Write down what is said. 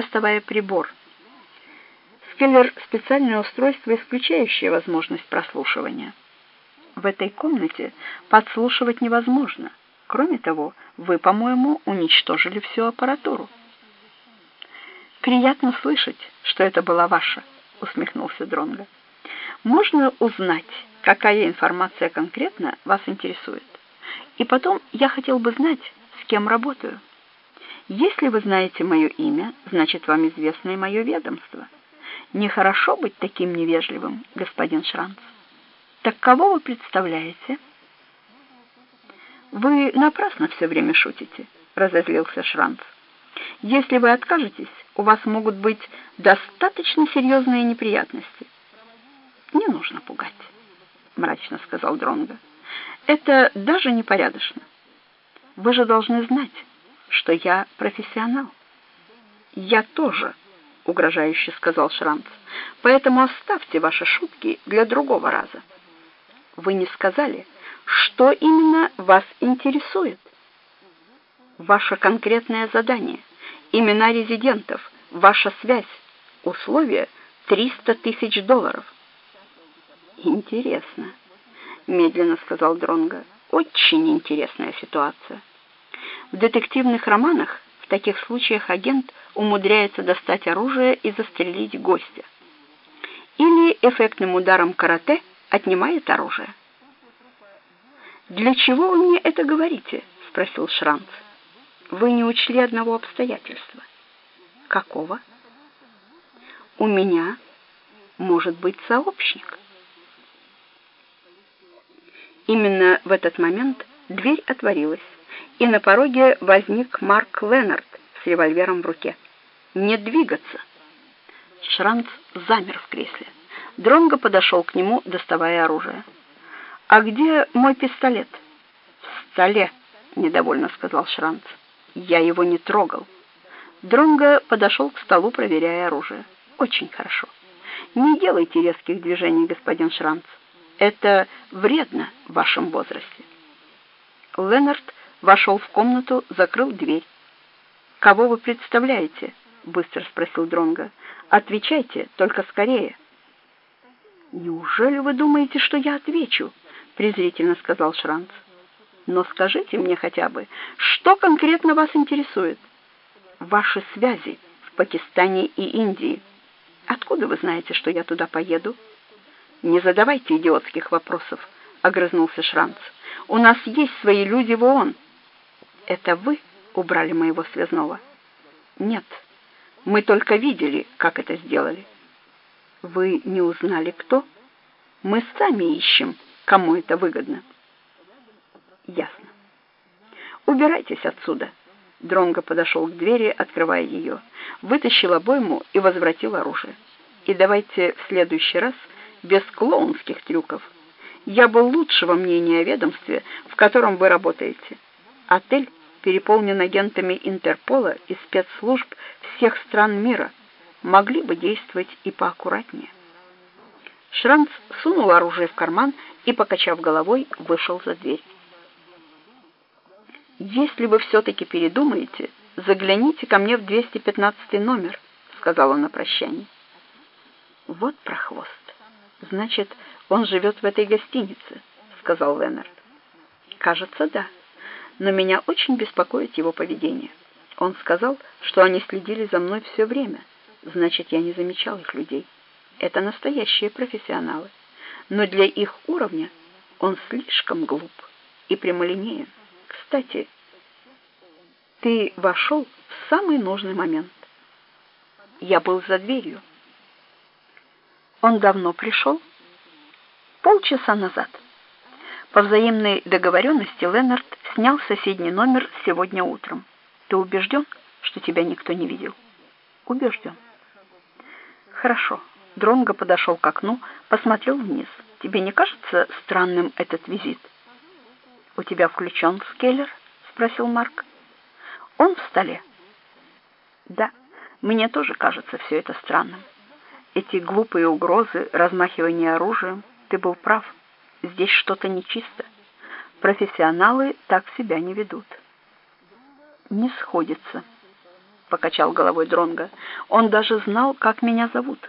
доставая прибор. Скеллер — специальное устройство, исключающее возможность прослушивания. В этой комнате подслушивать невозможно. Кроме того, вы, по-моему, уничтожили всю аппаратуру. Приятно слышать, что это была ваша, усмехнулся Дронго. Можно узнать, какая информация конкретно вас интересует? И потом я хотел бы знать, с кем работаю. Если вы знаете мое имя, значит, вам известно и мое ведомство. Нехорошо быть таким невежливым, господин Шранц. Так кого вы представляете? Вы напрасно все время шутите, разозлился Шранц. Если вы откажетесь, у вас могут быть достаточно серьезные неприятности. Не нужно пугать, мрачно сказал Дронго. Это даже непорядочно. Вы же должны знать, что я профессионал. Я тоже, угрожающе сказал Шранц. Поэтому оставьте ваши шутки для другого раза. Вы не сказали, что именно вас интересует. Ваше конкретное задание, имена резидентов, ваша связь, условия 300 тысяч долларов. Интересно, медленно сказал Дронго. Очень интересная ситуация. В детективных романах в таких случаях агент умудряется достать оружие и застрелить гостя. Или эффектным ударом карате отнимает оружие. «Для чего вы мне это говорите?» — спросил Шранц. «Вы не учли одного обстоятельства». «Какого?» «У меня может быть сообщник». Именно в этот момент дверь отворилась и на пороге возник Марк Леннард с револьвером в руке. «Не двигаться!» Шранц замер в кресле. Дронго подошел к нему, доставая оружие. «А где мой пистолет?» «В столе», — недовольно сказал Шранц. «Я его не трогал». Дронго подошел к столу, проверяя оружие. «Очень хорошо. Не делайте резких движений, господин Шранц. Это вредно в вашем возрасте». Леннард вошел в комнату, закрыл дверь. «Кого вы представляете?» — быстро спросил Дронго. «Отвечайте, только скорее». «Неужели вы думаете, что я отвечу?» — презрительно сказал Шранц. «Но скажите мне хотя бы, что конкретно вас интересует?» «Ваши связи в Пакистане и Индии. Откуда вы знаете, что я туда поеду?» «Не задавайте идиотских вопросов», — огрызнулся Шранц. «У нас есть свои люди в ООН». Это вы убрали моего связного? Нет, мы только видели, как это сделали. Вы не узнали, кто? Мы сами ищем, кому это выгодно. Ясно. Убирайтесь отсюда. Дронго подошел к двери, открывая ее, вытащил обойму и возвратил оружие. И давайте в следующий раз без клоунских трюков. Я был лучшего мнения о ведомстве, в котором вы работаете. Отель переполнен агентами Интерпола и спецслужб всех стран мира. Могли бы действовать и поаккуратнее. Шранц сунул оружие в карман и, покачав головой, вышел за дверь. «Если вы все-таки передумаете, загляните ко мне в 215 номер», — сказал он на прощание. «Вот прохвост. Значит, он живет в этой гостинице», — сказал Леннард. «Кажется, да» но меня очень беспокоит его поведение. Он сказал, что они следили за мной все время, значит, я не замечал их людей. Это настоящие профессионалы, но для их уровня он слишком глуп и прямолинеен. Кстати, ты вошел в самый нужный момент. Я был за дверью. Он давно пришел? Полчаса назад. По взаимной договоренности Леннард снял соседний номер сегодня утром. Ты убежден, что тебя никто не видел? Убежден. Хорошо. Дронго подошел к окну, посмотрел вниз. Тебе не кажется странным этот визит? У тебя включен скеллер? Спросил Марк. Он в столе. Да, мне тоже кажется все это странным. Эти глупые угрозы, размахивание оружием. Ты был прав. Здесь что-то нечисто. Профессионалы так себя не ведут. Не сходится. покачал головой Дронга. Он даже знал, как меня зовут.